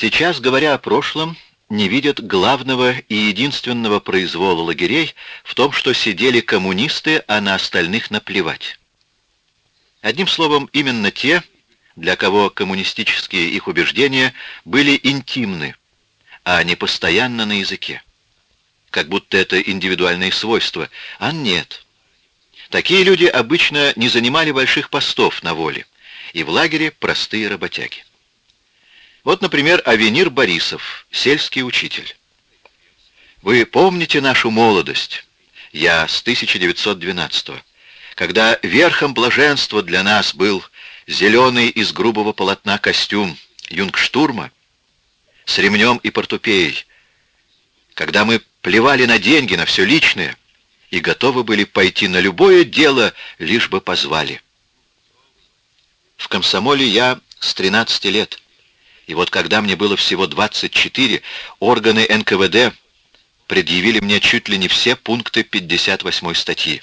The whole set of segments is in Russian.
Сейчас, говоря о прошлом, не видят главного и единственного произвола лагерей в том, что сидели коммунисты, а на остальных наплевать. Одним словом, именно те, для кого коммунистические их убеждения были интимны, а не постоянно на языке. Как будто это индивидуальные свойства, а нет. Такие люди обычно не занимали больших постов на воле, и в лагере простые работяги. Вот, например, Авенир Борисов, сельский учитель. Вы помните нашу молодость? Я с 1912 -го, когда верхом блаженства для нас был зеленый из грубого полотна костюм юнгштурма с ремнем и портупеей, когда мы плевали на деньги, на все личное, и готовы были пойти на любое дело, лишь бы позвали. В комсомоле я с 13 лет. И вот когда мне было всего 24, органы НКВД предъявили мне чуть ли не все пункты 58 статьи.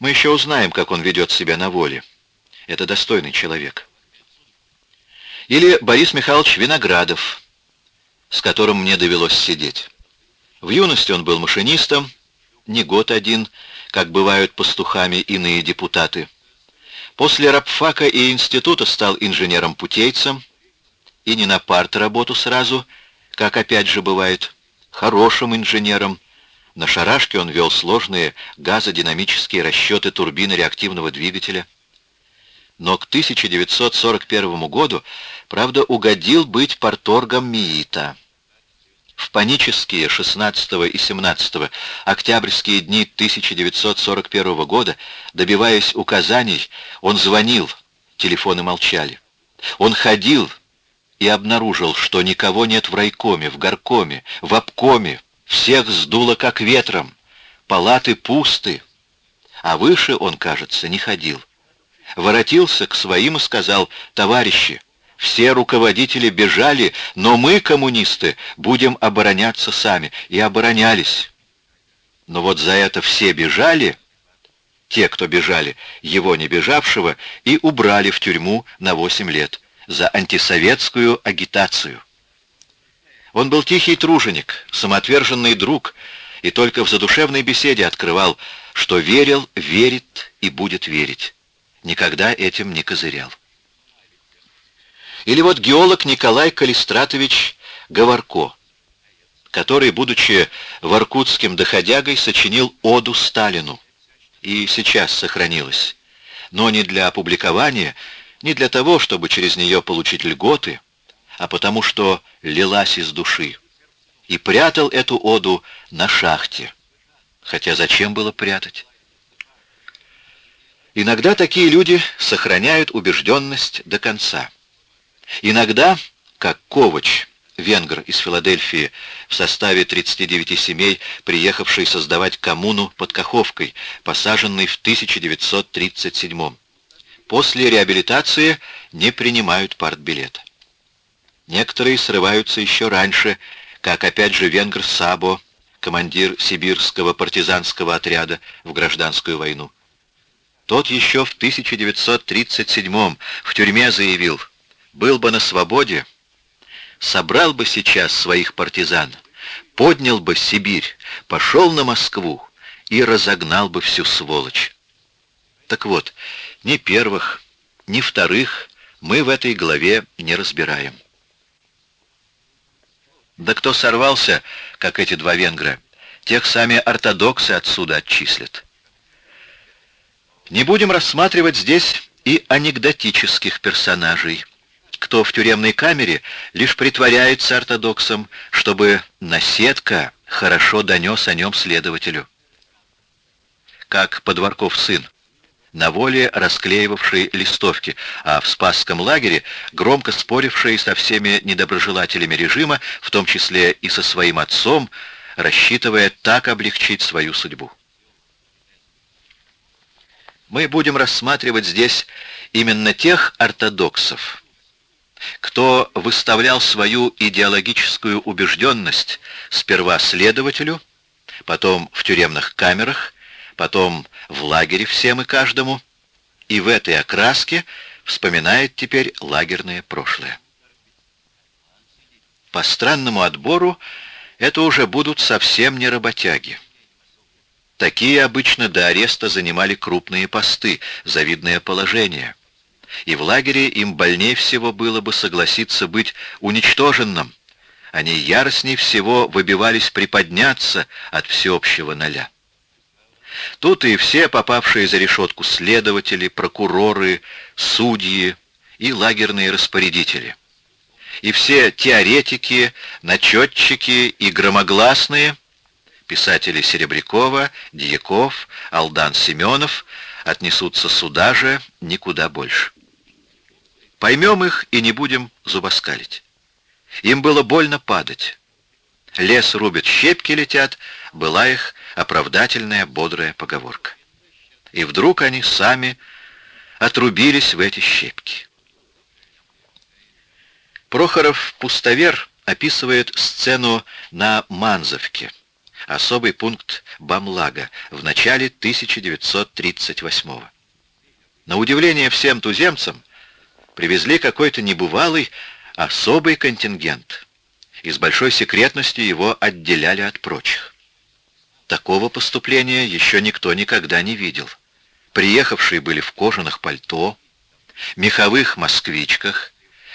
Мы еще узнаем, как он ведет себя на воле. Это достойный человек. Или Борис Михайлович Виноградов, с которым мне довелось сидеть. В юности он был машинистом, не год один, как бывают пастухами иные депутаты. После рабфака и института стал инженером-путейцем, и не на парт работу сразу, как опять же бывает, хорошим инженером. На шарашке он вел сложные газодинамические расчеты турбины реактивного двигателя. Но к 1941 году, правда, угодил быть порторгом МИИТа. В панические 16 и 17 октябрьские дни 1941 года, добиваясь указаний, он звонил, телефоны молчали. Он ходил и обнаружил, что никого нет в райкоме, в горкоме, в обкоме, всех сдуло как ветром, палаты пусты. А выше он, кажется, не ходил. Воротился к своим и сказал, «Товарищи, все руководители бежали, но мы, коммунисты, будем обороняться сами. И оборонялись. Но вот за это все бежали, те, кто бежали, его не бежавшего, и убрали в тюрьму на 8 лет за антисоветскую агитацию. Он был тихий труженик, самоотверженный друг, и только в задушевной беседе открывал, что верил, верит и будет верить. Никогда этим не козырял. Или вот геолог Николай Калистратович Говорко, который, будучи воркутским доходягой, сочинил оду Сталину. И сейчас сохранилась. Но не для опубликования, не для того, чтобы через нее получить льготы, а потому что лилась из души. И прятал эту оду на шахте. Хотя зачем было прятать? Иногда такие люди сохраняют убежденность до конца. Иногда, как Ковач, венгр из Филадельфии, в составе 39 семей, приехавший создавать коммуну под Каховкой, посаженный в 1937 После реабилитации не принимают партбилета. Некоторые срываются еще раньше, как опять же венгр Сабо, командир сибирского партизанского отряда в гражданскую войну. Тот еще в 1937 в тюрьме заявил – был бы на свободе, собрал бы сейчас своих партизан, поднял бы Сибирь, пошел на Москву и разогнал бы всю сволочь. Так вот, ни первых, ни вторых мы в этой главе не разбираем. Да кто сорвался, как эти два венгра, тех сами ортодоксы отсюда отчислят. Не будем рассматривать здесь и анекдотических персонажей, кто в тюремной камере лишь притворяется ортодоксом, чтобы наседка хорошо донес о нем следователю. Как Подворков сын, на воле расклеивавший листовки, а в Спасском лагере громко споривший со всеми недоброжелателями режима, в том числе и со своим отцом, рассчитывая так облегчить свою судьбу. Мы будем рассматривать здесь именно тех ортодоксов, кто выставлял свою идеологическую убежденность сперва следователю, потом в тюремных камерах, потом в лагере всем и каждому, и в этой окраске вспоминает теперь лагерное прошлое. По странному отбору это уже будут совсем не работяги. Такие обычно до ареста занимали крупные посты, завидное положение. И в лагере им больнее всего было бы согласиться быть уничтоженным. Они яростнее всего выбивались приподняться от всеобщего ноля. Тут и все попавшие за решетку следователи, прокуроры, судьи и лагерные распорядители. И все теоретики, начетчики и громогласные, писатели Серебрякова, Дьяков, Алдан Семенов, отнесутся сюда же никуда больше. Поймем их и не будем зубоскалить. Им было больно падать. Лес рубит, щепки летят, была их оправдательная бодрая поговорка. И вдруг они сами отрубились в эти щепки. Прохоров-пустовер описывает сцену на Манзовке, особый пункт Бамлага, в начале 1938 -го. На удивление всем туземцам привезли какой-то небывалый особый контингент, и с большой секретностью его отделяли от прочих. Такого поступления еще никто никогда не видел. Приехавшие были в кожаных пальто, меховых москвичках,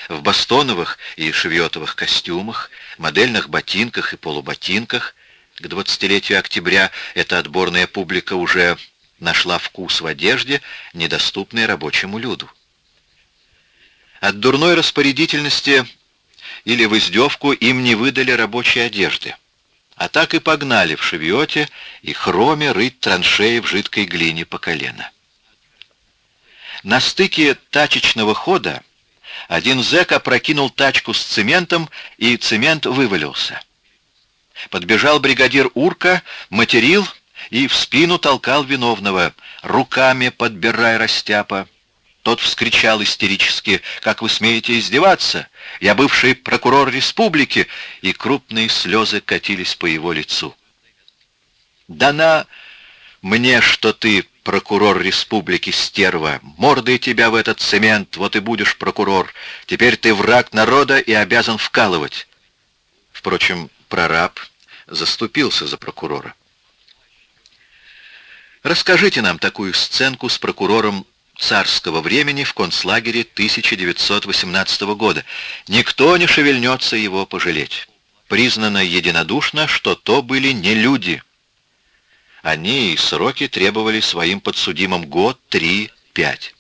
в бастоновых и шевьетовых костюмах, модельных ботинках и полуботинках. К 20-летию октября эта отборная публика уже нашла вкус в одежде, недоступной рабочему люду. От дурной распорядительности или в издевку им не выдали рабочей одежды. А так и погнали в шевьете и хроме рыть траншеи в жидкой глине по колено. На стыке тачечного хода один зэк опрокинул тачку с цементом, и цемент вывалился. Подбежал бригадир Урка, материл и в спину толкал виновного, руками подбирая растяпа. Тот вскричал истерически, «Как вы смеете издеваться? Я бывший прокурор республики!» И крупные слезы катились по его лицу. «Да на мне, что ты прокурор республики, стерва! Мордой тебя в этот цемент, вот и будешь прокурор! Теперь ты враг народа и обязан вкалывать!» Впрочем, прораб заступился за прокурора. Расскажите нам такую сценку с прокурором царского времени в концлагере 1918 года. Никто не шевельнется его пожалеть. Признано единодушно, что то были не люди. Они и сроки требовали своим подсудимым год, три, пять.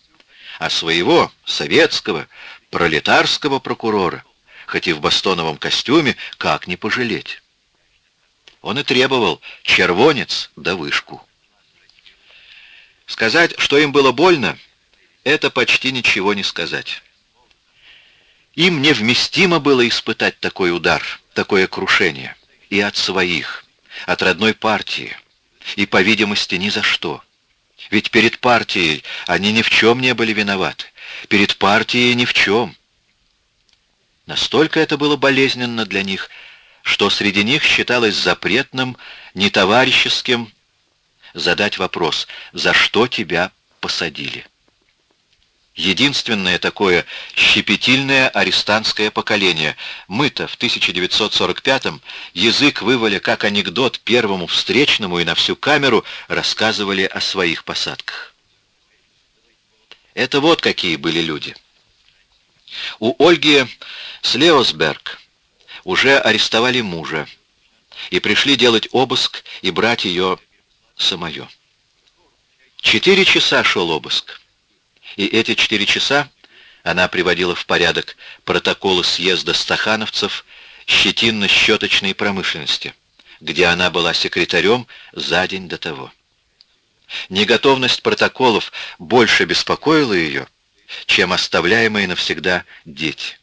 А своего, советского, пролетарского прокурора, хоть и в бастоновом костюме, как не пожалеть? Он и требовал червонец да вышку. Сказать, что им было больно, это почти ничего не сказать. Им невместимо было испытать такой удар, такое крушение. И от своих, от родной партии. И, по видимости, ни за что. Ведь перед партией они ни в чем не были виноваты. Перед партией ни в чем. Настолько это было болезненно для них, что среди них считалось запретным, нетоварищеским задать вопрос, за что тебя посадили. Единственное такое щепетильное арестантское поколение. Мы-то в 1945-м язык вывали как анекдот первому встречному и на всю камеру рассказывали о своих посадках. Это вот какие были люди. У Ольги Слеосберг уже арестовали мужа и пришли делать обыск и брать ее самое. Четыре часа шел обыск. И эти четыре часа она приводила в порядок протоколы съезда стахановцев щетинно-щеточной промышленности, где она была секретарем за день до того. Неготовность протоколов больше беспокоила ее, чем оставляемые навсегда дети.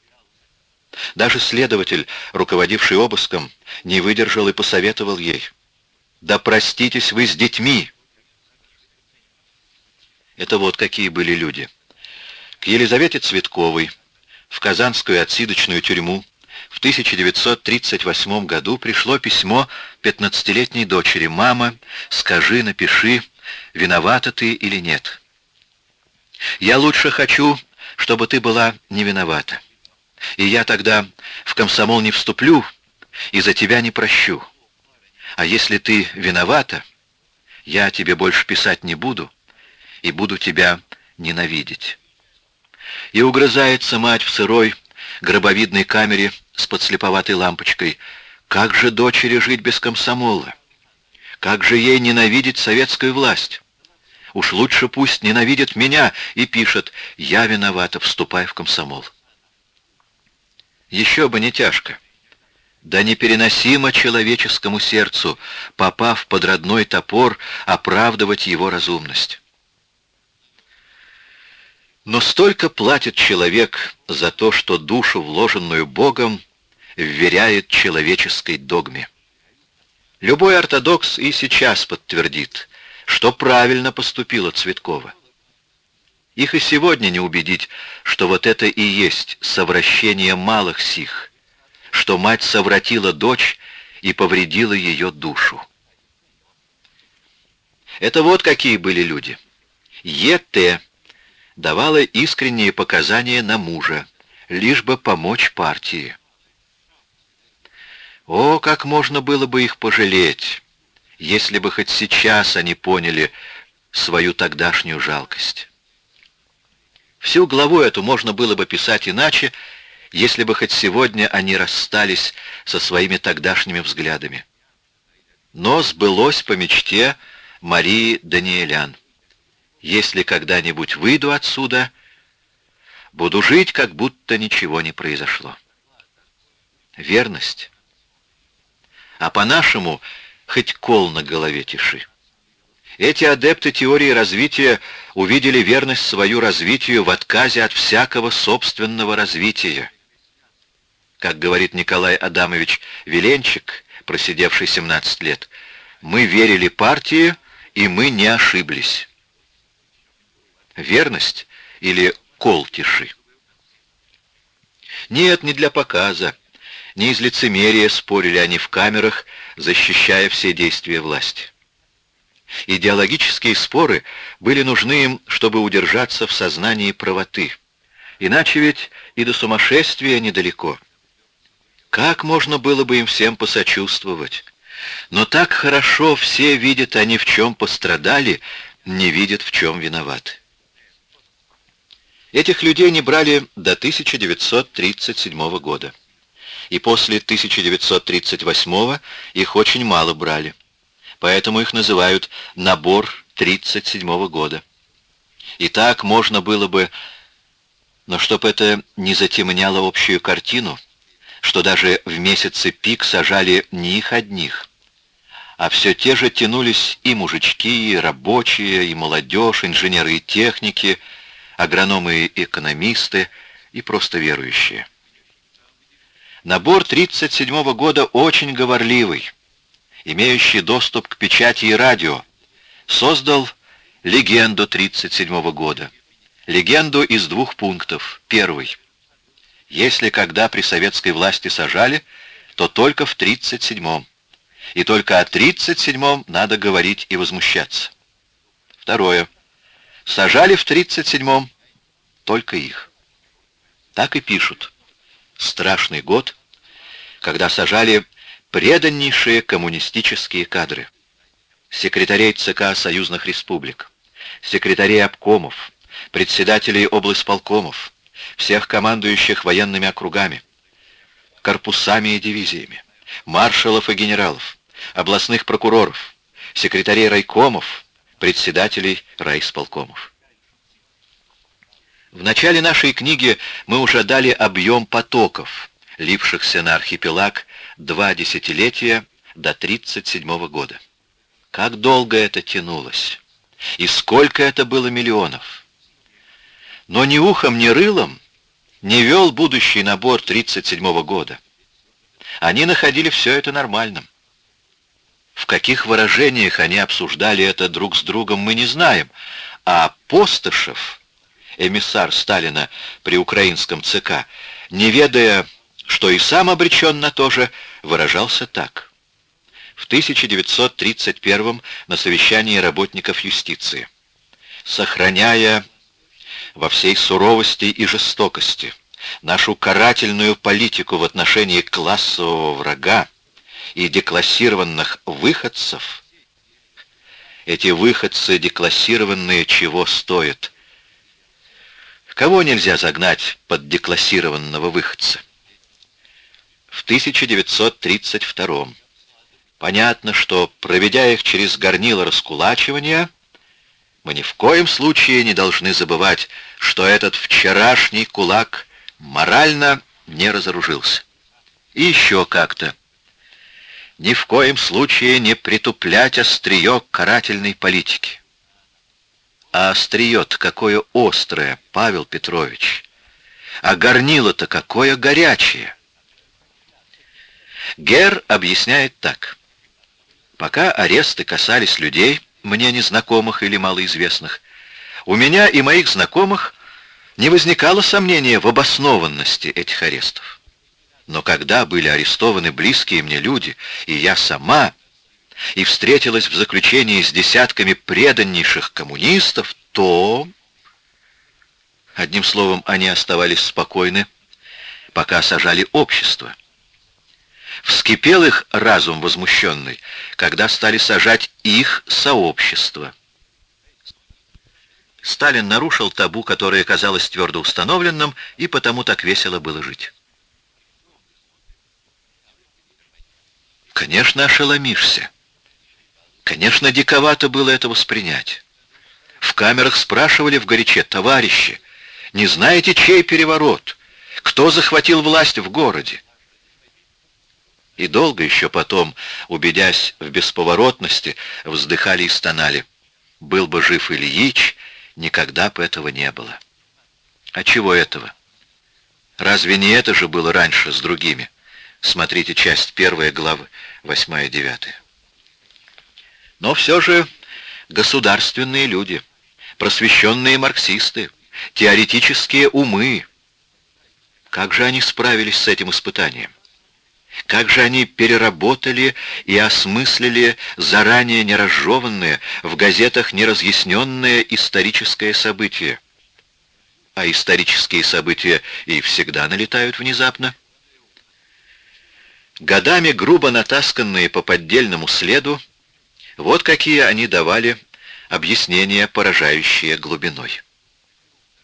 Даже следователь, руководивший обыском, не выдержал и посоветовал ей. «Да проститесь вы с детьми!» Это вот какие были люди. К Елизавете Цветковой в Казанскую отсидочную тюрьму в 1938 году пришло письмо 15-летней дочери. «Мама, скажи, напиши, виновата ты или нет. Я лучше хочу, чтобы ты была не виновата. И я тогда в комсомол не вступлю и за тебя не прощу. А если ты виновата, я тебе больше писать не буду и буду тебя ненавидеть. И угрызается мать в сырой, гробовидной камере с подслеповатой лампочкой. Как же дочери жить без комсомола? Как же ей ненавидеть советскую власть? Уж лучше пусть ненавидит меня и пишет «Я виновата, вступай в комсомол». Еще бы не тяжко. Да непереносимо человеческому сердцу, попав под родной топор, оправдывать его разумность. Но столько платит человек за то, что душу, вложенную Богом, вверяет человеческой догме. Любой ортодокс и сейчас подтвердит, что правильно поступила Цветкова. Их и сегодня не убедить, что вот это и есть совращение малых сих, что мать совратила дочь и повредила ее душу. Это вот какие были люди. Е.Т. давала искренние показания на мужа, лишь бы помочь партии. О, как можно было бы их пожалеть, если бы хоть сейчас они поняли свою тогдашнюю жалкость. Всю главу эту можно было бы писать иначе, если бы хоть сегодня они расстались со своими тогдашними взглядами. Но сбылось по мечте Марии Даниэлян. Если когда-нибудь выйду отсюда, буду жить, как будто ничего не произошло. Верность а по-нашему хоть кол на голове тиши. Эти адепты теории развития увидели верность свою развитию в отказе от всякого собственного развития. Как говорит Николай Адамович Веленчик, просидевший 17 лет, «Мы верили партии, и мы не ошиблись». Верность или кол тиши? Нет, не для показа, не из лицемерия спорили они в камерах, защищая все действия власти. Идеологические споры были нужны им, чтобы удержаться в сознании правоты. Иначе ведь и до сумасшествия недалеко. Как можно было бы им всем посочувствовать? Но так хорошо все видят они, в чем пострадали, не видят, в чем виноваты. Этих людей не брали до 1937 года и после 1938 их очень мало брали. Поэтому их называют «набор 1937 года». И так можно было бы, но чтоб это не затемняло общую картину, что даже в месяце пик сажали не их одних, а все те же тянулись и мужички, и рабочие, и молодежь, инженеры и техники, агрономы и просто верующие. Набор 1937 года очень говорливый, имеющий доступ к печати и радио, создал легенду 1937 года. Легенду из двух пунктов. Первый. Если когда при советской власти сажали, то только в 1937-м. И только о 1937-м надо говорить и возмущаться. Второе. Сажали в 1937-м только их. Так и пишут страшный год, когда сажали преданнейшие коммунистические кадры. Секретарей ЦК союзных республик, секретарей обкомов, председателей облсполкомов, всех командующих военными округами, корпусами и дивизиями, маршалов и генералов, областных прокуроров, секретарей райкомов, председателей райисполкомов. В начале нашей книги мы уже дали объем потоков, лившихся на архипелаг два десятилетия до 1937 года. Как долго это тянулось? И сколько это было миллионов? Но ни ухом, ни рылом не вел будущий набор 1937 года. Они находили все это нормальным. В каких выражениях они обсуждали это друг с другом, мы не знаем, а Постышев эмиссар Сталина при украинском ЦК, не ведая, что и сам обречен на то же, выражался так. В 1931 на совещании работников юстиции. Сохраняя во всей суровости и жестокости нашу карательную политику в отношении классового врага и деклассированных выходцев, эти выходцы деклассированные чего стоят? Кого нельзя загнать под деклассированного выходца? В 1932 Понятно, что, проведя их через горнило раскулачивания, мы ни в коем случае не должны забывать, что этот вчерашний кулак морально не разоружился. И еще как-то. Ни в коем случае не притуплять острие карательной политики. А острие-то какое острое, Павел Петрович. А горнило-то какое горячее. Гер объясняет так. Пока аресты касались людей, мне незнакомых или малоизвестных, у меня и моих знакомых не возникало сомнения в обоснованности этих арестов. Но когда были арестованы близкие мне люди, и я сама, и встретилась в заключении с десятками преданнейших коммунистов, то... Одним словом, они оставались спокойны, пока сажали общество. Вскипел их разум возмущенный, когда стали сажать их сообщество. Сталин нарушил табу, которое казалось твердо установленным, и потому так весело было жить. Конечно, ошеломишься. Конечно, диковато было это воспринять. В камерах спрашивали в горяче, товарищи, не знаете, чей переворот? Кто захватил власть в городе? И долго еще потом, убедясь в бесповоротности, вздыхали и стонали. Был бы жив Ильич, никогда бы этого не было. А чего этого? Разве не это же было раньше с другими? Смотрите часть первая главы, восьмая, девятая. Но все же государственные люди, просвещенные марксисты, теоретические умы. Как же они справились с этим испытанием? Как же они переработали и осмыслили заранее неразжеванное, в газетах неразъясненное историческое событие. А исторические события и всегда налетают внезапно. Годами грубо натасканные по поддельному следу, вот какие они давали объяснения, поражающие глубиной.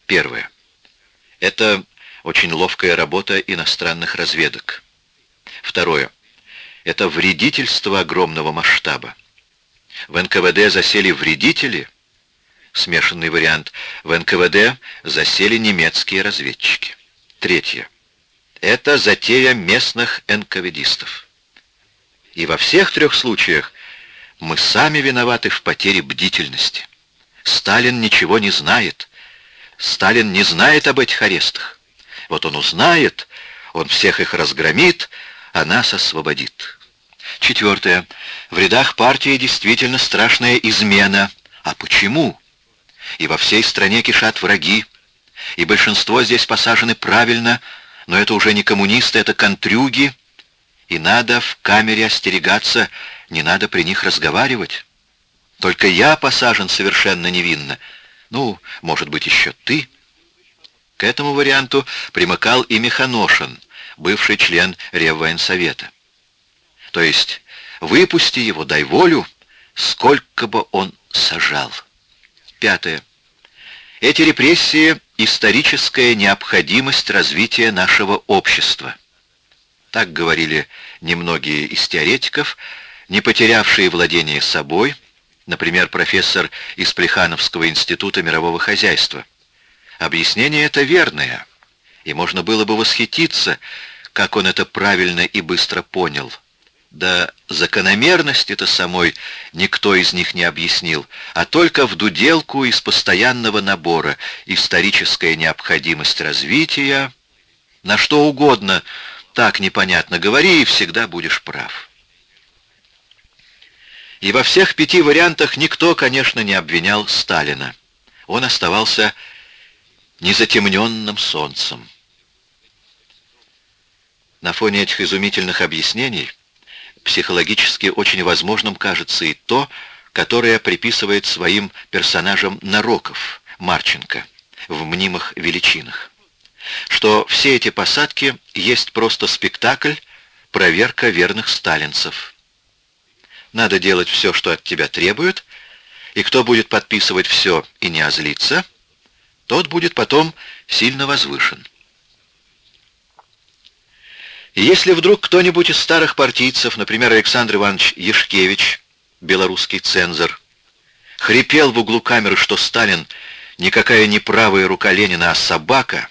Первое. Это очень ловкая работа иностранных разведок. Второе. Это вредительство огромного масштаба. В НКВД засели вредители, смешанный вариант, в НКВД засели немецкие разведчики. Третье. Это затея местных НКВДистов. И во всех трех случаях мы сами виноваты в потере бдительности. Сталин ничего не знает. Сталин не знает об этих арестах. Вот он узнает, он всех их разгромит, а нас освободит. Четвертое. В рядах партии действительно страшная измена. А почему? И во всей стране кишат враги, и большинство здесь посажены правильно, но это уже не коммунисты, это контрюги, и надо в камере остерегаться, не надо при них разговаривать. Только я посажен совершенно невинно. Ну, может быть, еще ты. К этому варианту примыкал и Механошин, бывший член Реввоенсовета. То есть выпусти его, дай волю, сколько бы он сажал. Пятое. Эти репрессии — историческая необходимость развития нашего общества. Так говорили немногие из теоретиков, не потерявшие владение собой, например, профессор из Плехановского института мирового хозяйства. Объяснение это верное — и можно было бы восхититься, как он это правильно и быстро понял. Да закономерности-то самой никто из них не объяснил, а только в дуделку из постоянного набора историческая необходимость развития, на что угодно, так непонятно говори, и всегда будешь прав. И во всех пяти вариантах никто, конечно, не обвинял Сталина. Он оставался незатемненным солнцем. На фоне этих изумительных объяснений психологически очень возможным кажется и то, которое приписывает своим персонажам Нароков, Марченко, в мнимых величинах. что все эти посадки есть просто спектакль, проверка верных сталинцев. Надо делать все, что от тебя требуют, и кто будет подписывать все и не озлиться, тот будет потом сильно возвышен. Если вдруг кто-нибудь из старых партийцев, например, Александр Иванович Ешкевич, белорусский цензор, хрипел в углу камеры, что Сталин никакая не правая рука Ленина, а собака,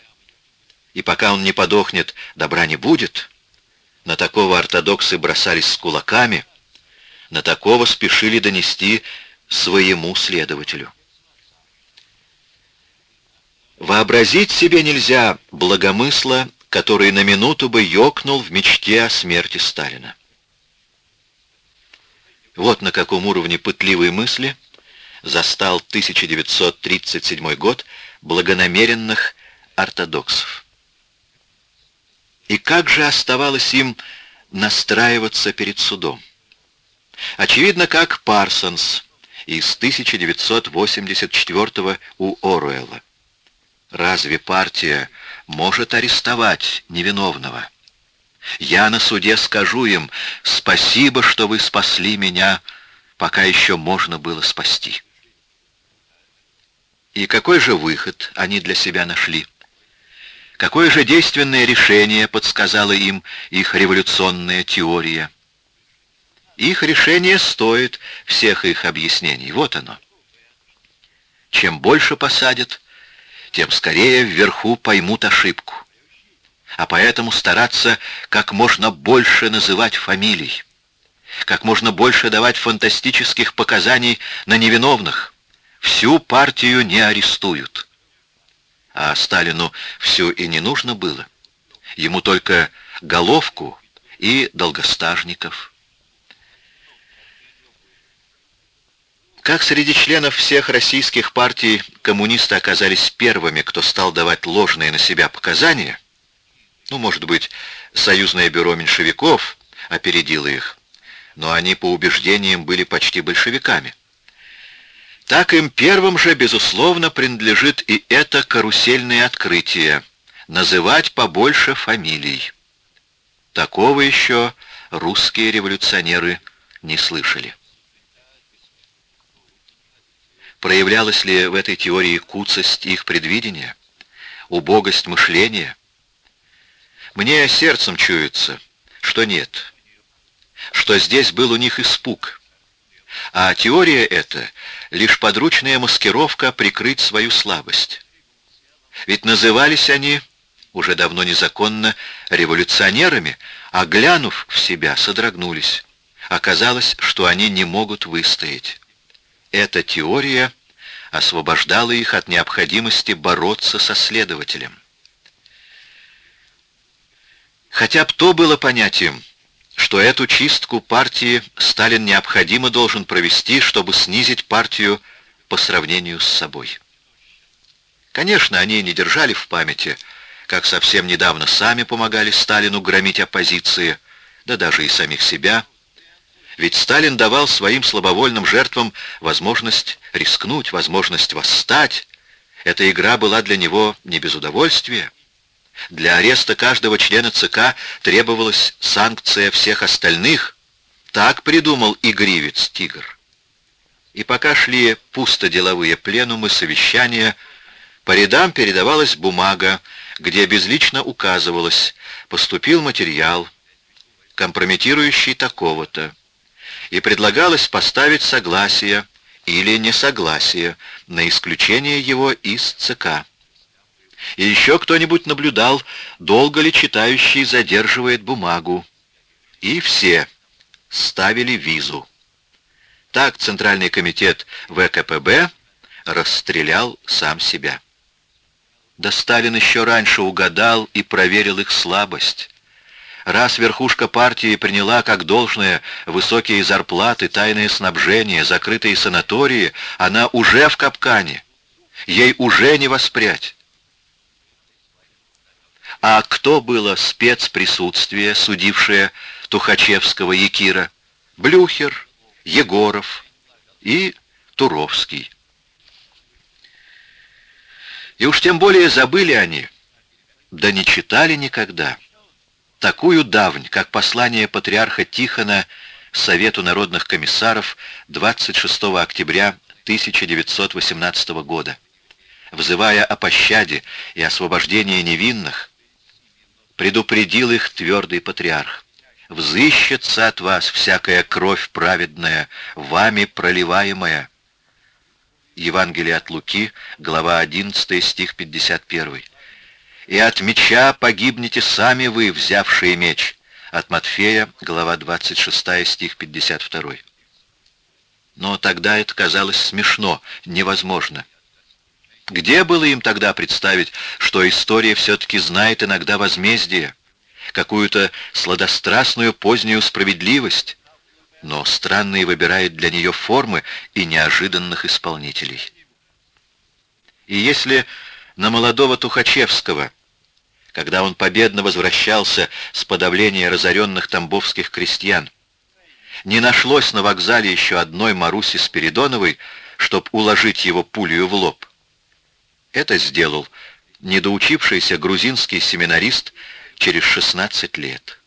и пока он не подохнет, добра не будет, на такого ортодоксы бросались с кулаками, на такого спешили донести своему следователю. Вообразить себе нельзя благомысла который на минуту бы ёкнул в мечте о смерти Сталина. Вот на каком уровне пытливой мысли застал 1937 год благонамеренных ортодоксов. И как же оставалось им настраиваться перед судом? Очевидно, как Парсонс из 1984 у Оруэлла. Разве партия может арестовать невиновного. Я на суде скажу им, спасибо, что вы спасли меня, пока еще можно было спасти. И какой же выход они для себя нашли? Какое же действенное решение подсказала им их революционная теория? Их решение стоит всех их объяснений. Вот оно. Чем больше посадят, тем скорее вверху поймут ошибку. А поэтому стараться как можно больше называть фамилий, как можно больше давать фантастических показаний на невиновных. Всю партию не арестуют. А Сталину все и не нужно было. Ему только головку и долгостажников. Как среди членов всех российских партий коммунисты оказались первыми, кто стал давать ложные на себя показания, ну, может быть, союзное бюро меньшевиков опередило их, но они по убеждениям были почти большевиками. Так им первым же, безусловно, принадлежит и это карусельное открытие — называть побольше фамилий. Такого еще русские революционеры не слышали. Проявлялась ли в этой теории куцость их предвидения, убогость мышления? Мне сердцем чуется, что нет, что здесь был у них испуг, а теория эта — лишь подручная маскировка прикрыть свою слабость. Ведь назывались они, уже давно незаконно, революционерами, а глянув в себя, содрогнулись. Оказалось, что они не могут выстоять. Эта теория освобождала их от необходимости бороться со следователем. Хотя б то было понятием, что эту чистку партии Сталин необходимо должен провести, чтобы снизить партию по сравнению с собой. Конечно, они не держали в памяти, как совсем недавно сами помогали Сталину громить оппозиции, да даже и самих себя, ведь Сталин давал своим слабовольным жертвам возможность рискнуть, возможность восстать. Эта игра была для него не без удовольствия. Для ареста каждого члена ЦК требовалась санкция всех остальных. Так придумал игривец Тигр. И пока шли пусто деловые пленумы, совещания, по рядам передавалась бумага, где безлично указывалось, поступил материал, компрометирующий такого-то и предлагалось поставить согласие или несогласие на исключение его из ЦК. И еще кто-нибудь наблюдал, долго ли читающий задерживает бумагу. И все ставили визу. Так Центральный комитет ВКПБ расстрелял сам себя. Да Сталин еще раньше угадал и проверил их слабость. Раз верхушка партии приняла как должное высокие зарплаты, тайное снабжение, закрытые санатории, она уже в капкане. Ей уже не воспрять. А кто было спецприсутствие, судившее Тухачевского Якира? Блюхер, Егоров и Туровский. И уж тем более забыли они, да не читали никогда такую давнь, как послание патриарха Тихона Совету народных комиссаров 26 октября 1918 года, взывая о пощаде и освобождении невинных, предупредил их твердый патриарх. «Взыщется от вас всякая кровь праведная, вами проливаемая». Евангелие от Луки, глава 11, стих 51. «И от меча погибнете сами вы, взявшие меч». От Матфея, глава 26, стих 52. Но тогда это казалось смешно, невозможно. Где было им тогда представить, что история все-таки знает иногда возмездие, какую-то сладострастную позднюю справедливость, но странные выбирает для нее формы и неожиданных исполнителей. И если на молодого Тухачевского, когда он победно возвращался с подавления разоренных тамбовских крестьян, не нашлось на вокзале еще одной Маруси Спиридоновой, чтоб уложить его пулю в лоб, это сделал недоучившийся грузинский семинарист через 16 лет.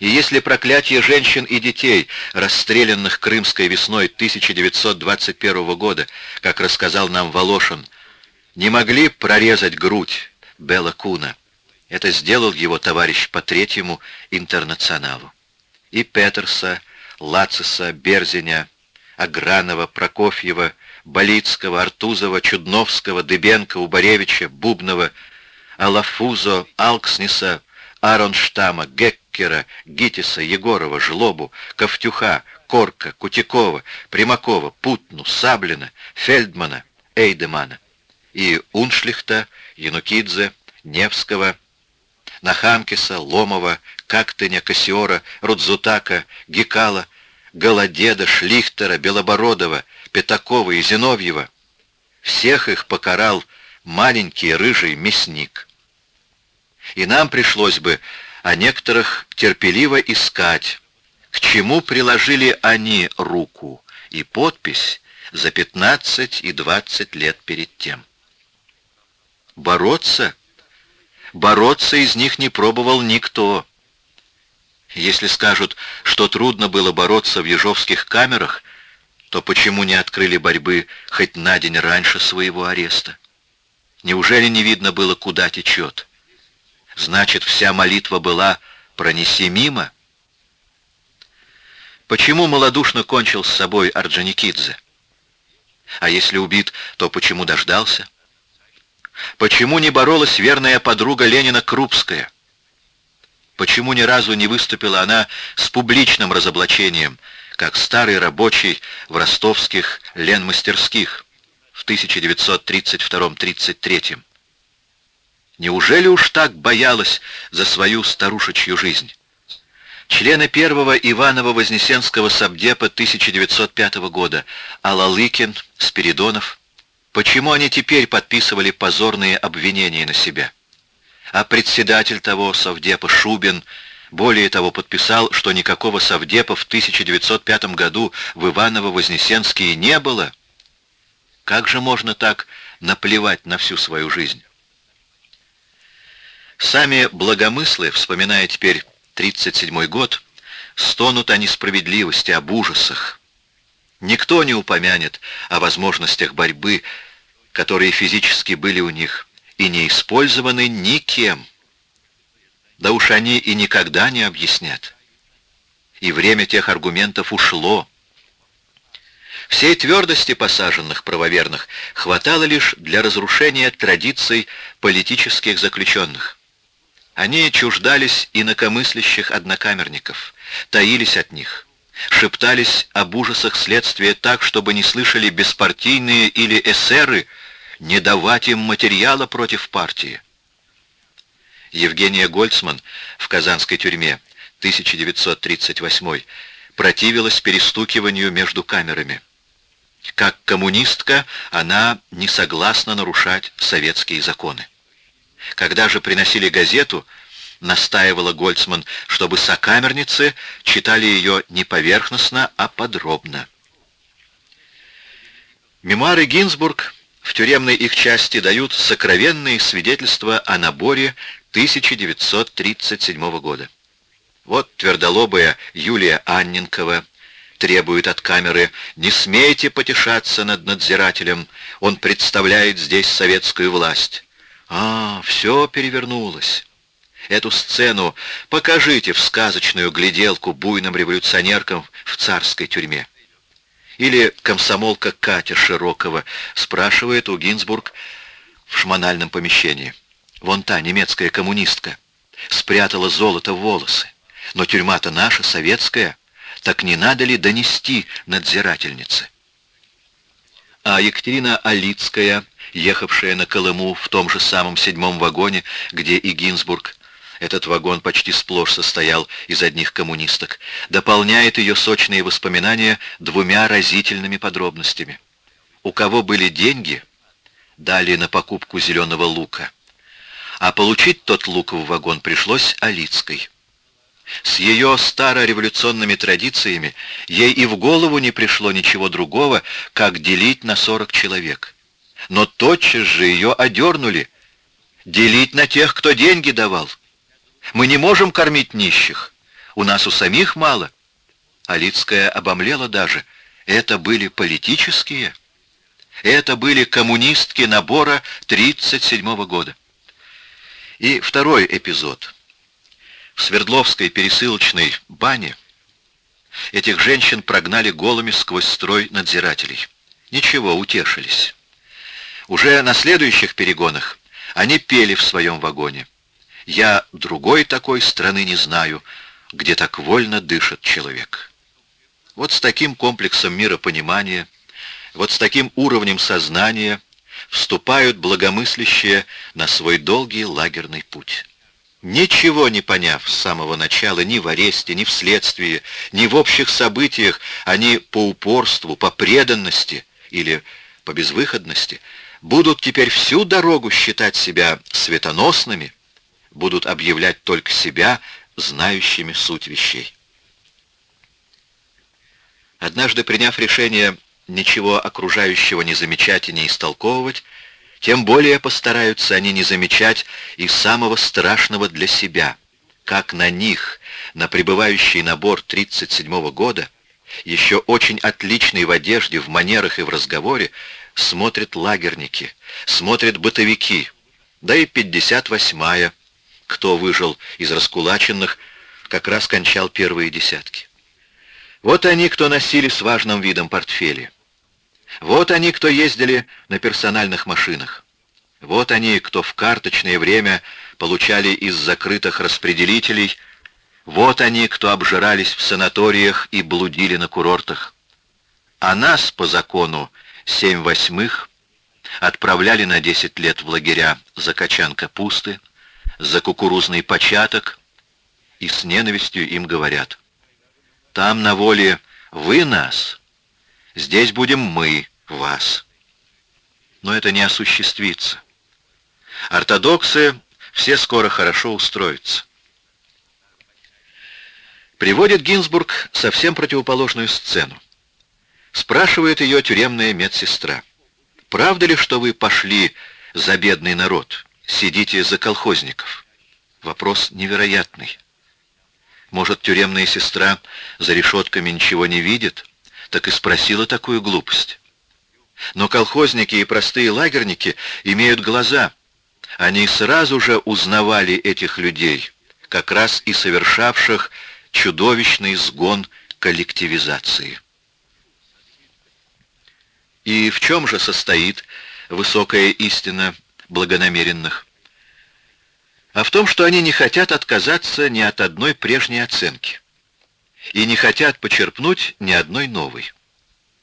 И если проклятие женщин и детей, расстрелянных Крымской весной 1921 года, как рассказал нам Волошин, не могли прорезать грудь Белла Куна, это сделал его товарищ по третьему интернационалу. И Петерса, Лациса, Берзиня, Агранова, Прокофьева, Болицкого, Артузова, Чудновского, Дыбенко, Убаревича, Бубнова, Алафузо, Алкснеса, Аронштама, Геккера, Гитиса, Егорова, Жлобу, Ковтюха, Корка, Кутякова, Примакова, Путну, Саблина, Фельдмана, Эйдемана и Уншлихта, Янукидзе, Невского, Нахамкиса, Ломова, Кактыня, Кассиора, Рудзутака, Гекала, Голодеда, Шлихтера, Белобородова, Пятакова и Зиновьева. Всех их покарал маленький рыжий мясник. И нам пришлось бы о некоторых терпеливо искать, к чему приложили они руку и подпись за 15 и 20 лет перед тем. Бороться? Бороться из них не пробовал никто. Если скажут, что трудно было бороться в ежовских камерах, то почему не открыли борьбы хоть на день раньше своего ареста? Неужели не видно было, куда течет? Значит, вся молитва была «пронеси мимо»? Почему малодушно кончил с собой Орджоникидзе? А если убит, то почему дождался? Почему не боролась верная подруга Ленина Крупская? Почему ни разу не выступила она с публичным разоблачением, как старый рабочий в ростовских ленмастерских в 1932-33? Неужели уж так боялась за свою старушечью жизнь? Члены первого Иваново-Вознесенского совдепа 1905 года Алалыкин, Спиридонов, почему они теперь подписывали позорные обвинения на себя? а председатель того совдепа Шубин более того подписал, что никакого совдепа в 1905 году в Иваново-Вознесенске не было. Как же можно так наплевать на всю свою жизнь? Сами благомыслы, вспоминая теперь 37 год, стонут о несправедливости, об ужасах. Никто не упомянет о возможностях борьбы, которые физически были у них, и не использованы никем. Да уж они и никогда не объяснят. И время тех аргументов ушло. Всей твердости посаженных правоверных хватало лишь для разрушения традиций политических заключенных. Они чуждались инакомыслящих однокамерников, таились от них, шептались об ужасах следствия так, чтобы не слышали беспартийные или эсеры, не давать им материала против партии. Евгения Гольцман в Казанской тюрьме 1938 противилась перестукиванию между камерами. Как коммунистка она не согласна нарушать советские законы. Когда же приносили газету, настаивала Гольцман, чтобы сокамерницы читали ее не поверхностно, а подробно. Мемуары Гинзбург в тюремной их части дают сокровенные свидетельства о наборе 1937 года. Вот твердолобая Юлия Анненкова требует от камеры «Не смейте потешаться над надзирателем, он представляет здесь советскую власть». А, все перевернулось. Эту сцену покажите в сказочную гляделку буйным революционеркам в царской тюрьме. Или комсомолка Катя Широкова спрашивает у Гинзбург в шмональном помещении. Вон та немецкая коммунистка спрятала золото в волосы. Но тюрьма-то наша, советская. Так не надо ли донести надзирательнице? А Екатерина Алицкая, ехавшая на Колыму в том же самом седьмом вагоне, где и Гинзбург, этот вагон почти сплошь состоял из одних коммунисток, дополняет ее сочные воспоминания двумя разительными подробностями. У кого были деньги, дали на покупку зеленого лука, а получить тот лук в вагон пришлось Алицкой. С ее старореволюционными традициями ей и в голову не пришло ничего другого, как делить на 40 человек. Но тотчас же ее одернули. Делить на тех, кто деньги давал. Мы не можем кормить нищих. У нас у самих мало. Алицкая обомлела даже. Это были политические. Это были коммунистки набора 37 года. И второй эпизод — в Свердловской пересылочной бане этих женщин прогнали голыми сквозь строй надзирателей. Ничего, утешились. Уже на следующих перегонах они пели в своем вагоне. «Я другой такой страны не знаю, где так вольно дышит человек». Вот с таким комплексом миропонимания, вот с таким уровнем сознания вступают благомыслящие на свой долгий лагерный путь. Ничего не поняв с самого начала ни в аресте, ни в следствии, ни в общих событиях, они по упорству, по преданности или по безвыходности будут теперь всю дорогу считать себя светоносными, будут объявлять только себя знающими суть вещей. Однажды приняв решение ничего окружающего не замечать и не истолковывать, тем более постараются они не замечать и самого страшного для себя, как на них, на пребывающий набор 37-го года, еще очень отличный в одежде, в манерах и в разговоре, смотрят лагерники, смотрят бытовики, да и 58-я, кто выжил из раскулаченных, как раз кончал первые десятки. Вот они, кто носили с важным видом портфели. Вот они, кто ездили на персональных машинах. Вот они, кто в карточное время получали из закрытых распределителей. Вот они, кто обжирались в санаториях и блудили на курортах. А нас, по закону, семь восьмых отправляли на десять лет в лагеря за качан капусты, за кукурузный початок, и с ненавистью им говорят. Там на воле вы нас, Здесь будем мы, вас. Но это не осуществится. Ортодоксы все скоро хорошо устроятся. Приводит Гинзбург совсем противоположную сцену. Спрашивает ее тюремная медсестра. «Правда ли, что вы пошли за бедный народ? Сидите за колхозников?» Вопрос невероятный. Может, тюремная сестра за решетками ничего не видит? так и спросила такую глупость. Но колхозники и простые лагерники имеют глаза. Они сразу же узнавали этих людей, как раз и совершавших чудовищный сгон коллективизации. И в чем же состоит высокая истина благонамеренных? А в том, что они не хотят отказаться ни от одной прежней оценки и не хотят почерпнуть ни одной новой.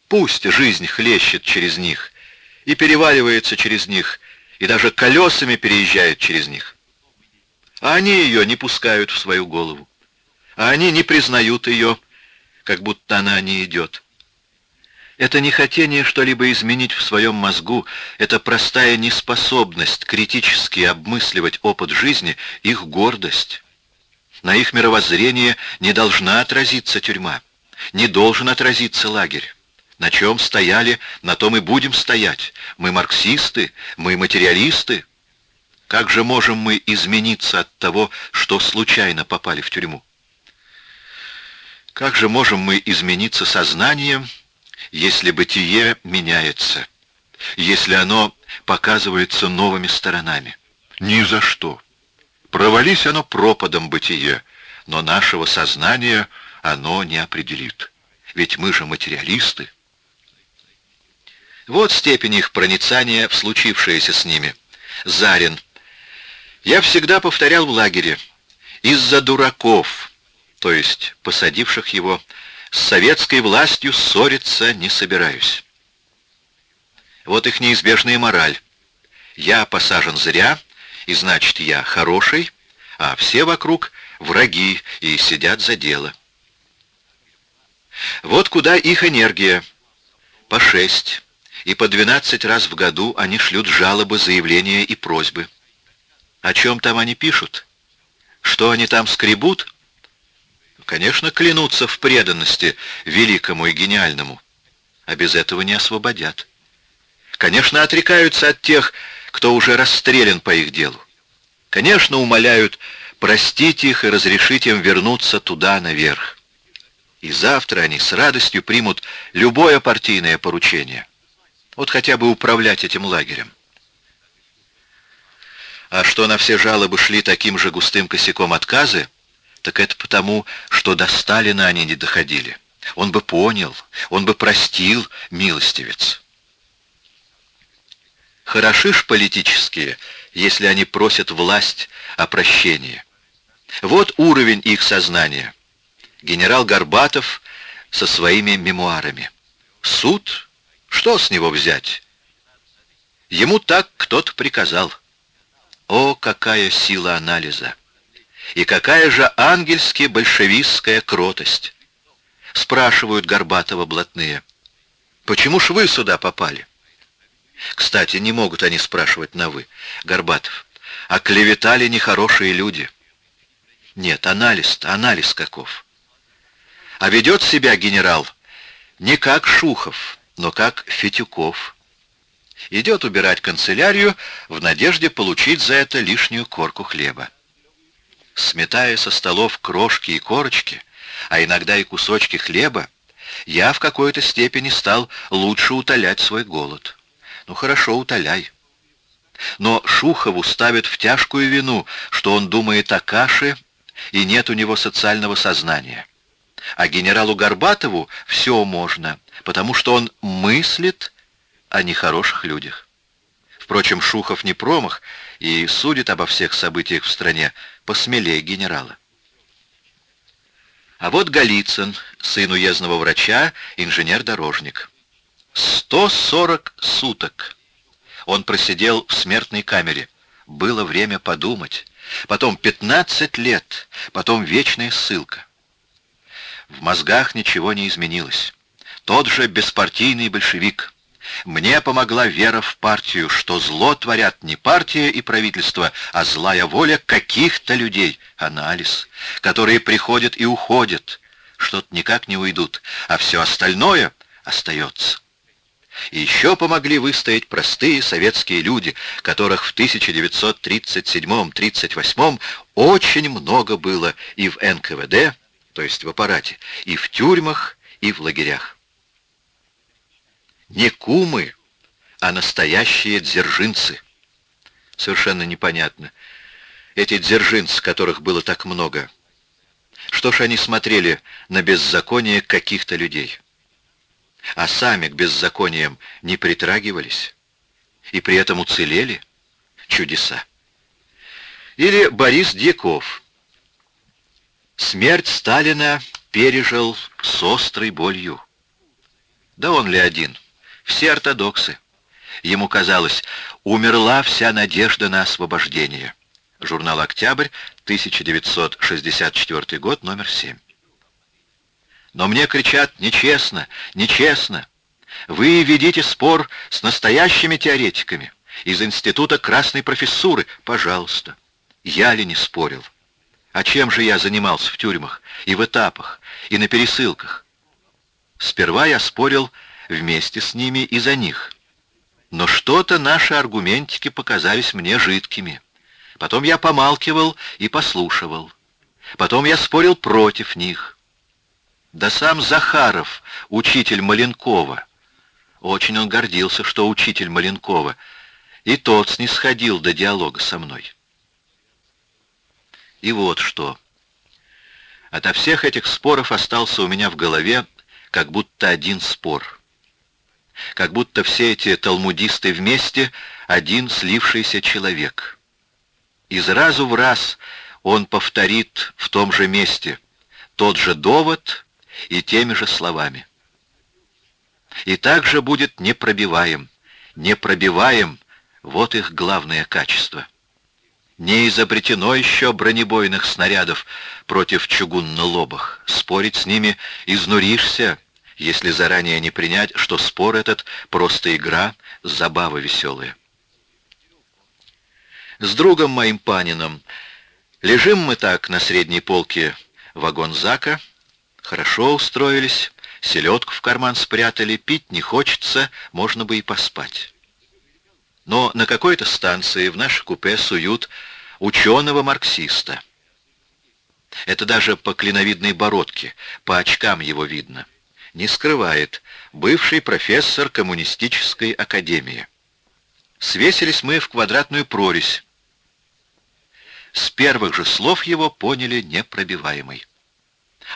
Пусть жизнь хлещет через них и переваливается через них, и даже колесами переезжает через них. А они ее не пускают в свою голову. А они не признают ее, как будто она не идет. Это не хотение что-либо изменить в своем мозгу, это простая неспособность критически обмысливать опыт жизни, их гордость. На их мировоззрение не должна отразиться тюрьма, не должен отразиться лагерь. На чем стояли, на том и будем стоять. Мы марксисты, мы материалисты. Как же можем мы измениться от того, что случайно попали в тюрьму? Как же можем мы измениться сознанием, если бытие меняется, если оно показывается новыми сторонами? Ни за что. Провались оно пропадом бытие, но нашего сознания оно не определит. Ведь мы же материалисты. Вот степень их проницания в случившееся с ними. Зарин. Я всегда повторял в лагере. Из-за дураков, то есть посадивших его, с советской властью ссориться не собираюсь. Вот их неизбежная мораль. Я посажен зря, и значит, я хороший, а все вокруг враги и сидят за дело. Вот куда их энергия. По шесть и по 12 раз в году они шлют жалобы, заявления и просьбы. О чем там они пишут? Что они там скребут? Конечно, клянутся в преданности великому и гениальному, а без этого не освободят. Конечно, отрекаются от тех, кто уже расстрелян по их делу. Конечно, умоляют простить их и разрешить им вернуться туда, наверх. И завтра они с радостью примут любое партийное поручение. Вот хотя бы управлять этим лагерем. А что на все жалобы шли таким же густым косяком отказы, так это потому, что до Сталина они не доходили. Он бы понял, он бы простил милостивец. Хороши ж политические, если они просят власть о прощении. Вот уровень их сознания. Генерал Горбатов со своими мемуарами. Суд что с него взять? Ему так кто-то приказал. О, какая сила анализа! И какая же ангельски большевистская кротость! Спрашивают Горбатова блатные. Почему ж вы сюда попали? Кстати, не могут они спрашивать на «вы». Горбатов. А клеветали нехорошие люди. Нет, анализ-то, анализ каков. А ведет себя генерал не как Шухов, но как Фетюков. Идет убирать канцелярию в надежде получить за это лишнюю корку хлеба. Сметая со столов крошки и корочки, а иногда и кусочки хлеба, я в какой-то степени стал лучше утолять свой голод. Ну хорошо, утоляй. Но Шухову ставят в тяжкую вину, что он думает о каше, и нет у него социального сознания. А генералу Горбатову все можно, потому что он мыслит о нехороших людях. Впрочем, Шухов не промах и судит обо всех событиях в стране посмелее генерала. А вот Голицын, сын уездного врача, инженер-дорожник. 140 суток. Он просидел в смертной камере. Было время подумать. Потом 15 лет, потом вечная ссылка. В мозгах ничего не изменилось. Тот же беспартийный большевик. Мне помогла вера в партию, что зло творят не партия и правительство, а злая воля каких-то людей, анализ, которые приходят и уходят, что-то никак не уйдут, а все остальное остается. И еще помогли выстоять простые советские люди, которых в 1937-38 очень много было и в НКВД, то есть в аппарате, и в тюрьмах, и в лагерях. Не кумы, а настоящие дзержинцы. Совершенно непонятно. Эти дзержинцы, которых было так много. Что ж они смотрели на беззаконие каких-то людей? А сами к беззакониям не притрагивались? И при этом уцелели? Чудеса. Или Борис Дьяков – Смерть Сталина пережил с острой болью. Да он ли один? Все ортодоксы. Ему казалось, умерла вся надежда на освобождение. Журнал «Октябрь», 1964 год, номер 7. Но мне кричат «нечестно, нечестно». Вы ведите спор с настоящими теоретиками из Института Красной Профессуры. Пожалуйста. Я ли не спорил? А чем же я занимался в тюрьмах, и в этапах, и на пересылках? Сперва я спорил вместе с ними и за них. Но что-то наши аргументики показались мне жидкими. Потом я помалкивал и послушивал. Потом я спорил против них. Да сам Захаров, учитель Маленкова, очень он гордился, что учитель Маленкова, и тот снисходил до диалога со мной. И вот что. Ото всех этих споров остался у меня в голове как будто один спор. Как будто все эти талмудисты вместе один слившийся человек. Из разу в раз он повторит в том же месте тот же довод и теми же словами. И также будет непробиваем. Непробиваем — вот их главное качество. Не изобретено еще бронебойных снарядов против чугунно-лобах. Спорить с ними изнуришься, если заранее не принять, что спор этот — просто игра, забава веселая. С другом моим Панином лежим мы так на средней полке вагон Зака, хорошо устроились, селедку в карман спрятали, пить не хочется, можно бы и поспать. Но на какой-то станции в наше купе суют ученого-марксиста. Это даже по клиновидной бородке, по очкам его видно. Не скрывает, бывший профессор коммунистической академии. Свесились мы в квадратную прорезь, с первых же слов его поняли непробиваемый.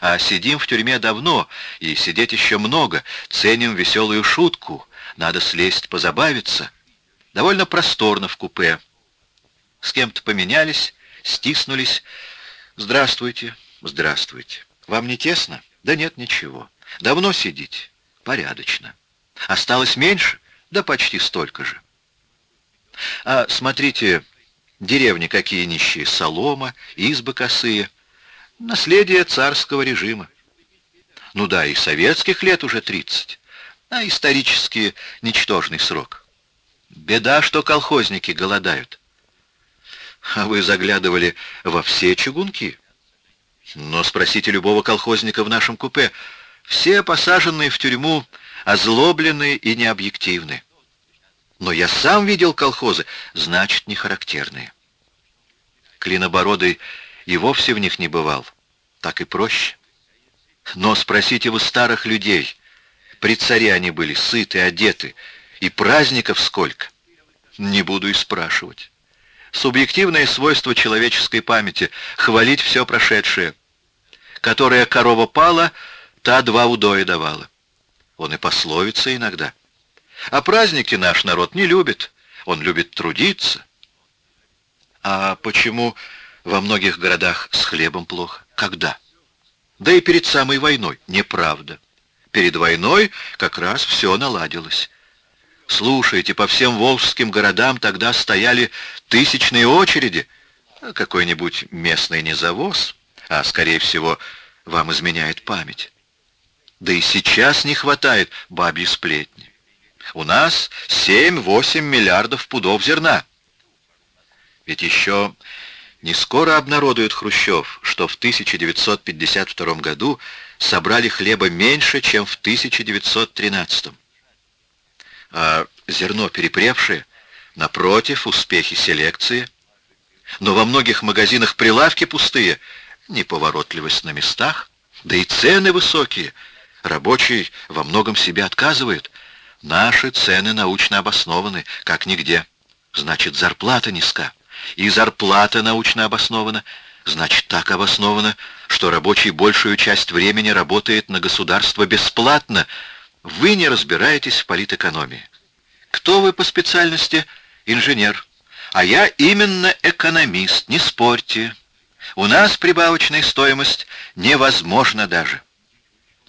А сидим в тюрьме давно, и сидеть еще много, ценим веселую шутку, надо слезть позабавиться. Довольно просторно в купе. С кем-то поменялись, стиснулись. «Здравствуйте, здравствуйте. Вам не тесно?» «Да нет, ничего. Давно сидите?» «Порядочно. Осталось меньше?» «Да почти столько же». «А смотрите, Деревни какие нищие, солома, избы косые. Наследие царского режима. Ну да, и советских лет уже 30, а исторически ничтожный срок. Беда, что колхозники голодают. А вы заглядывали во все чугунки? Но спросите любого колхозника в нашем купе. Все посаженные в тюрьму озлобленные и необъективны. Но я сам видел колхозы, значит, не характерные. Клинобородый и вовсе в них не бывал. Так и проще. Но спросите вы старых людей. При царе они были сыты, одеты. И праздников сколько. Не буду и спрашивать. Субъективное свойство человеческой памяти — хвалить все прошедшее. Которая корова пала, та два удоя давала. Он и пословится иногда. А праздники наш народ не любит. Он любит трудиться. А почему во многих городах с хлебом плохо? Когда? Да и перед самой войной. Неправда. Перед войной как раз все наладилось. Слушайте, по всем волжским городам тогда стояли тысячные очереди. Какой-нибудь местный незавоз, а, скорее всего, вам изменяет память. Да и сейчас не хватает бабьи сплетни. У нас 7-8 миллиардов пудов зерна. Ведь еще не скоро обнародует Хрущев, что в 1952 году собрали хлеба меньше, чем в 1913. А зерно перепревшее, напротив, успехи селекции. Но во многих магазинах прилавки пустые, неповоротливость на местах, да и цены высокие. Рабочий во многом себе отказывает – Наши цены научно обоснованы, как нигде. Значит, зарплата низка. И зарплата научно обоснована. Значит, так обоснована, что рабочий большую часть времени работает на государство бесплатно. Вы не разбираетесь в политэкономии. Кто вы по специальности? Инженер. А я именно экономист, не спорьте. У нас прибавочная стоимость невозможна даже.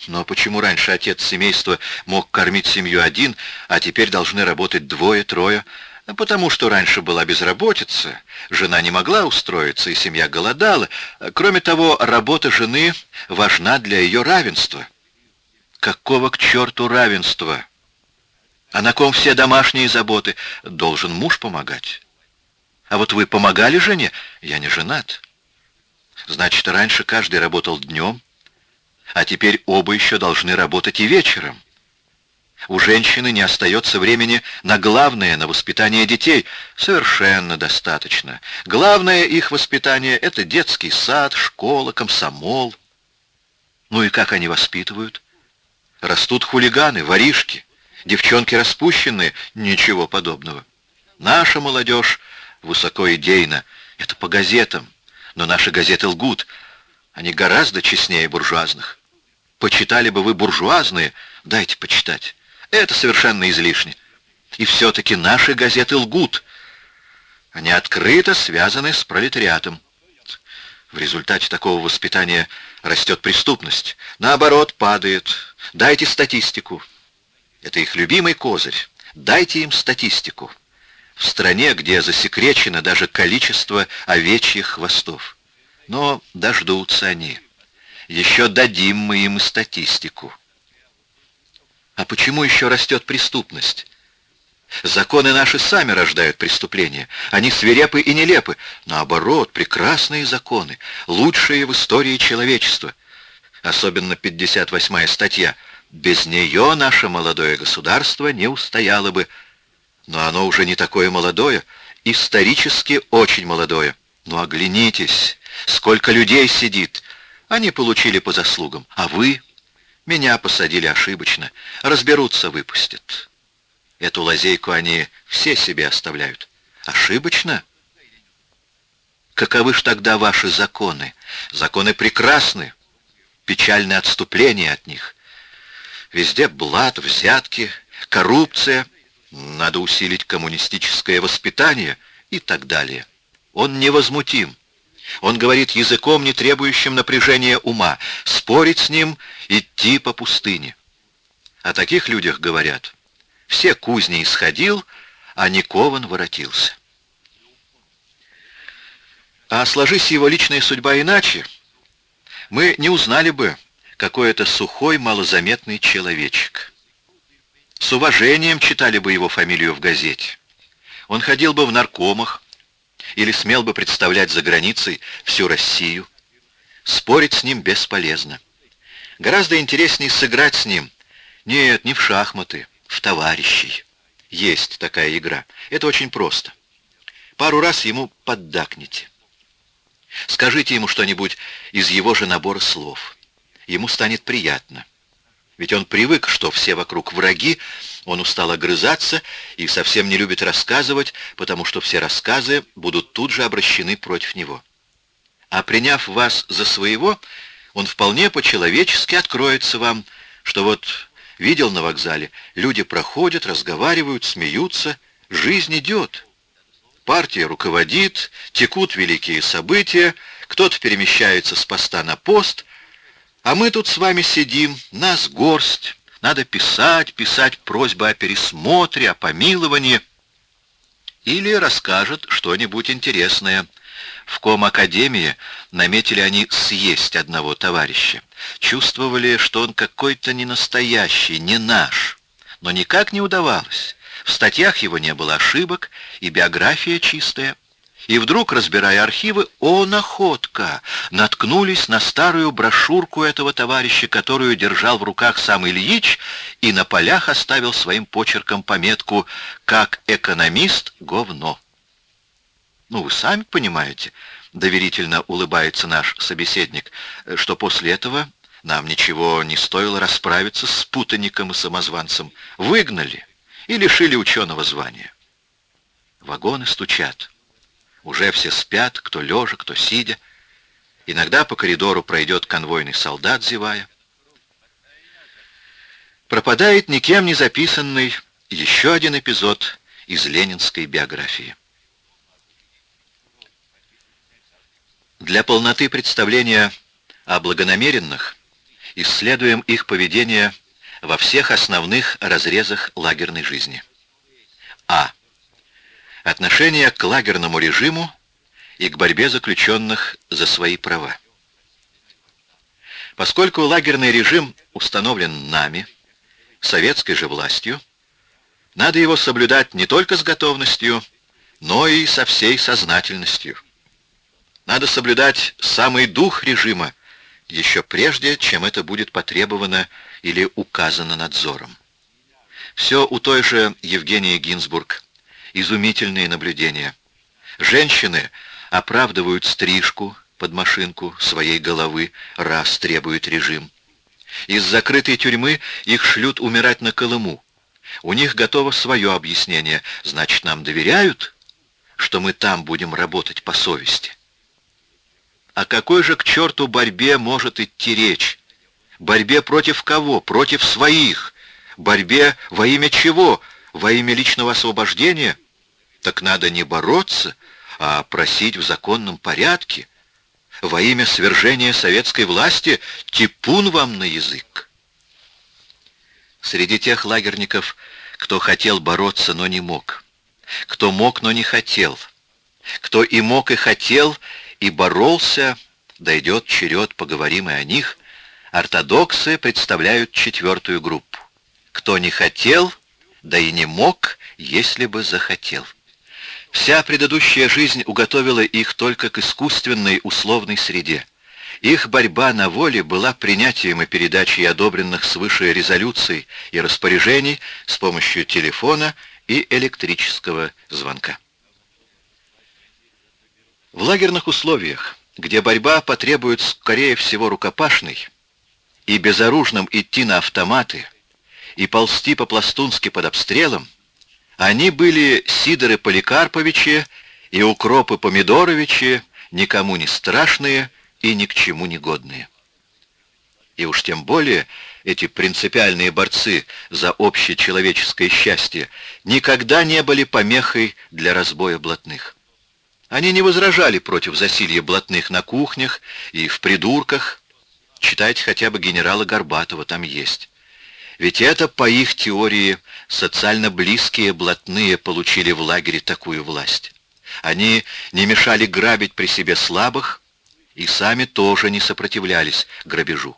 Но почему раньше отец семейства мог кормить семью один, а теперь должны работать двое-трое? Потому что раньше была безработица, жена не могла устроиться, и семья голодала. Кроме того, работа жены важна для ее равенства. Какого к черту равенства? А на ком все домашние заботы? Должен муж помогать. А вот вы помогали жене? Я не женат. Значит, раньше каждый работал днем, а теперь оба еще должны работать и вечером. У женщины не остается времени на главное, на воспитание детей. Совершенно достаточно. Главное их воспитание — это детский сад, школа, комсомол. Ну и как они воспитывают? Растут хулиганы, воришки, девчонки распущенные. Ничего подобного. Наша молодежь высоко идейна. Это по газетам. Но наши газеты лгут. Они гораздо честнее буржуазных. Почитали бы вы буржуазные, дайте почитать. Это совершенно излишне. И все-таки наши газеты лгут. Они открыто связаны с пролетариатом. В результате такого воспитания растет преступность. Наоборот, падает. Дайте статистику. Это их любимый козырь. Дайте им статистику. В стране, где засекречено даже количество овечьих хвостов. Но дождутся они. Еще дадим мы им статистику. А почему еще растет преступность? Законы наши сами рождают преступления. Они свирепы и нелепы. Наоборот, прекрасные законы, лучшие в истории человечества. Особенно 58-я статья. Без нее наше молодое государство не устояло бы. Но оно уже не такое молодое, исторически очень молодое. Ну оглянитесь, сколько людей сидит. Они получили по заслугам. А вы... Меня посадили ошибочно. Разберутся, выпустят. Эту лазейку они все себе оставляют. Ошибочно? Каковы ж тогда ваши законы? Законы прекрасны. Печальное отступление от них. Везде блат, взятки, коррупция. Надо усилить коммунистическое воспитание и так далее. Он невозмутим. Он говорит языком, не требующим напряжения ума. Спорить с ним — идти по пустыне. О таких людях говорят. Все кузни исходил, а не кован воротился. А сложись его личная судьба иначе, мы не узнали бы, какой это сухой, малозаметный человечек. С уважением читали бы его фамилию в газете. Он ходил бы в наркомах, или смел бы представлять за границей всю Россию. Спорить с ним бесполезно. Гораздо интереснее сыграть с ним. Нет, не в шахматы, в товарищей. Есть такая игра. Это очень просто. Пару раз ему поддакните. Скажите ему что-нибудь из его же набора слов. Ему станет приятно. Ведь он привык, что все вокруг враги, он устал огрызаться и совсем не любит рассказывать, потому что все рассказы будут тут же обращены против него. А приняв вас за своего, он вполне по-человечески откроется вам, что вот видел на вокзале, люди проходят, разговаривают, смеются, жизнь идет. Партия руководит, текут великие события, кто-то перемещается с поста на пост, а мы тут с вами сидим, нас горсть, надо писать, писать просьбы о пересмотре, о помиловании. Или расскажет что-нибудь интересное. В ком-академии наметили они съесть одного товарища. Чувствовали, что он какой-то ненастоящий, не наш. Но никак не удавалось. В статьях его не было ошибок, и биография чистая. И вдруг, разбирая архивы, о, находка! Наткнулись на старую брошюрку этого товарища, которую держал в руках сам Ильич, и на полях оставил своим почерком пометку «Как экономист говно». Ну, вы сами понимаете, доверительно улыбается наш собеседник, что после этого нам ничего не стоило расправиться с путаником и самозванцем. Выгнали и лишили ученого звания. Вагоны стучат. Уже все спят, кто лежа, кто сидя. Иногда по коридору пройдет конвойный солдат, зевая. Пропадает никем не записанный еще один эпизод из ленинской биографии. Для полноты представления о благонамеренных исследуем их поведение во всех основных разрезах лагерной жизни. А. Отношение к лагерному режиму и к борьбе заключенных за свои права. Поскольку лагерный режим установлен нами, советской же властью, надо его соблюдать не только с готовностью, но и со всей сознательностью. Надо соблюдать самый дух режима, еще прежде, чем это будет потребовано или указано надзором. Все у той же Евгении Гинзбург. Изумительные наблюдения. Женщины оправдывают стрижку под машинку своей головы, раз требует режим. Из закрытой тюрьмы их шлют умирать на Колыму. У них готово свое объяснение. Значит, нам доверяют, что мы там будем работать по совести. О какой же к черту борьбе может идти речь? Борьбе против кого? Против своих. Борьбе во имя чего? Во имя личного освобождения? Так надо не бороться, а просить в законном порядке. Во имя свержения советской власти типун вам на язык. Среди тех лагерников, кто хотел бороться, но не мог, кто мог, но не хотел, кто и мог, и хотел, и боролся, дойдет черед, поговорим и о них, ортодоксы представляют четвертую группу. Кто не хотел, да и не мог, если бы захотел. Вся предыдущая жизнь уготовила их только к искусственной условной среде. Их борьба на воле была принятием и передачей одобренных свыше резолюций и распоряжений с помощью телефона и электрического звонка. В лагерных условиях, где борьба потребует, скорее всего, рукопашной, и безоружным идти на автоматы, и ползти по-пластунски под обстрелом, они были Сидоры Поликарповичи и Укропы Помидоровичи, никому не страшные и ни к чему не годные. И уж тем более эти принципиальные борцы за общечеловеческое счастье никогда не были помехой для разбоя блатных. Они не возражали против засилья блатных на кухнях и в придурках. Читайте хотя бы генерала Горбатова, там есть. Ведь это, по их теории, социально близкие блатные получили в лагере такую власть. Они не мешали грабить при себе слабых и сами тоже не сопротивлялись грабежу.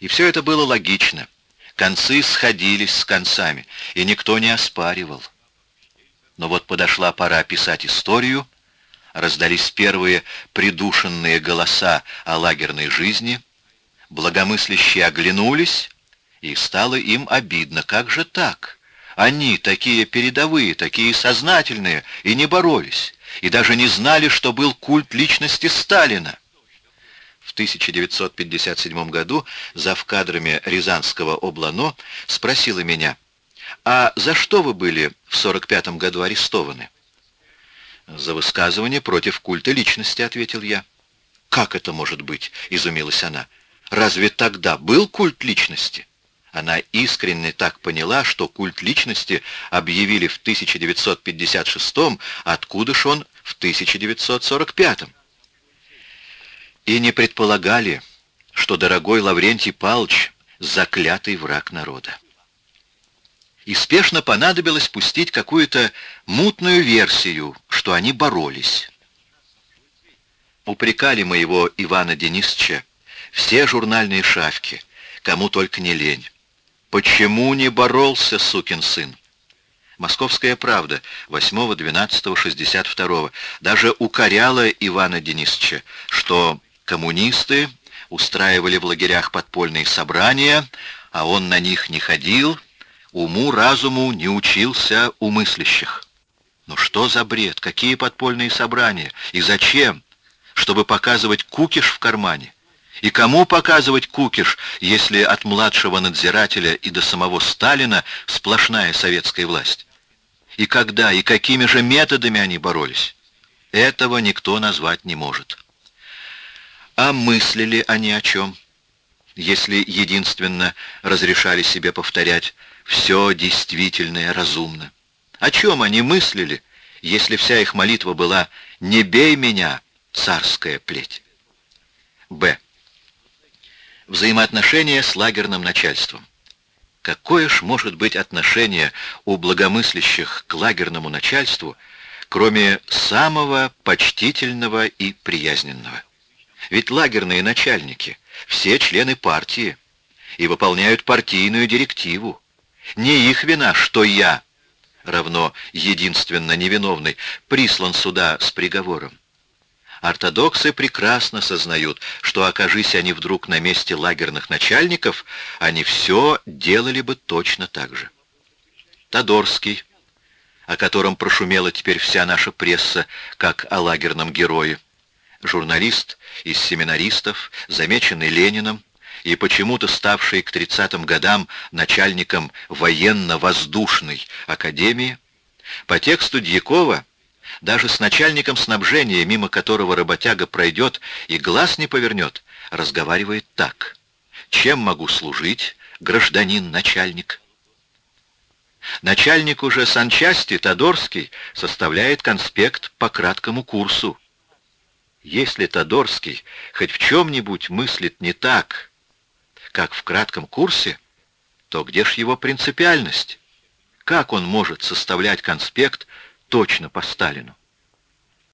И все это было логично. Концы сходились с концами, и никто не оспаривал. Но вот подошла пора писать историю, раздались первые придушенные голоса о лагерной жизни, благомыслящие оглянулись, и стало им обидно. Как же так? Они, такие передовые, такие сознательные, и не боролись, и даже не знали, что был культ личности Сталина. В 1957 году зав кадрами Рязанского облано спросила меня, «А за что вы были в 45 году арестованы?» «За высказывание против культа личности», — ответил я. «Как это может быть?» — изумилась она. «Разве тогда был культ личности?» Она искренне так поняла, что культ личности объявили в 1956 откуда ж он в 1945 -м. И не предполагали, что дорогой Лаврентий Палч — заклятый враг народа и спешно понадобилось пустить какую-то мутную версию, что они боролись. Упрекали моего Ивана Денисовича все журнальные шавки, кому только не лень. Почему не боролся, сукин сын? Московская правда, 8.12.62, даже укоряла Ивана Денисовича, что коммунисты устраивали в лагерях подпольные собрания, а он на них не ходил, уму-разуму не учился у мыслящих. Ну что за бред? Какие подпольные собрания? И зачем? Чтобы показывать кукиш в кармане? И кому показывать кукиш, если от младшего надзирателя и до самого Сталина сплошная советская власть? И когда, и какими же методами они боролись? Этого никто назвать не может. А мыслили они о чем? Если единственно разрешали себе повторять все действительное разумно. О чем они мыслили, если вся их молитва была «Не бей меня, царская плеть»? Б. Взаимоотношения с лагерным начальством. Какое ж может быть отношение у благомыслящих к лагерному начальству, кроме самого почтительного и приязненного? Ведь лагерные начальники — все члены партии и выполняют партийную директиву. Не их вина, что я, равно единственно невиновный, прислан сюда с приговором. Ортодоксы прекрасно сознают, что, окажись они вдруг на месте лагерных начальников, они все делали бы точно так же. Тодорский, о котором прошумела теперь вся наша пресса, как о лагерном герое. Журналист из семинаристов, замеченный Лениным, и почему-то ставший к 30-м годам начальником военно-воздушной академии, по тексту Дьякова, даже с начальником снабжения, мимо которого работяга пройдет и глаз не повернет, разговаривает так. «Чем могу служить, гражданин-начальник?» Начальник уже санчасти Тодорский составляет конспект по краткому курсу. Если Тодорский хоть в чем-нибудь мыслит не так, как в кратком курсе, то где ж его принципиальность? Как он может составлять конспект точно по Сталину?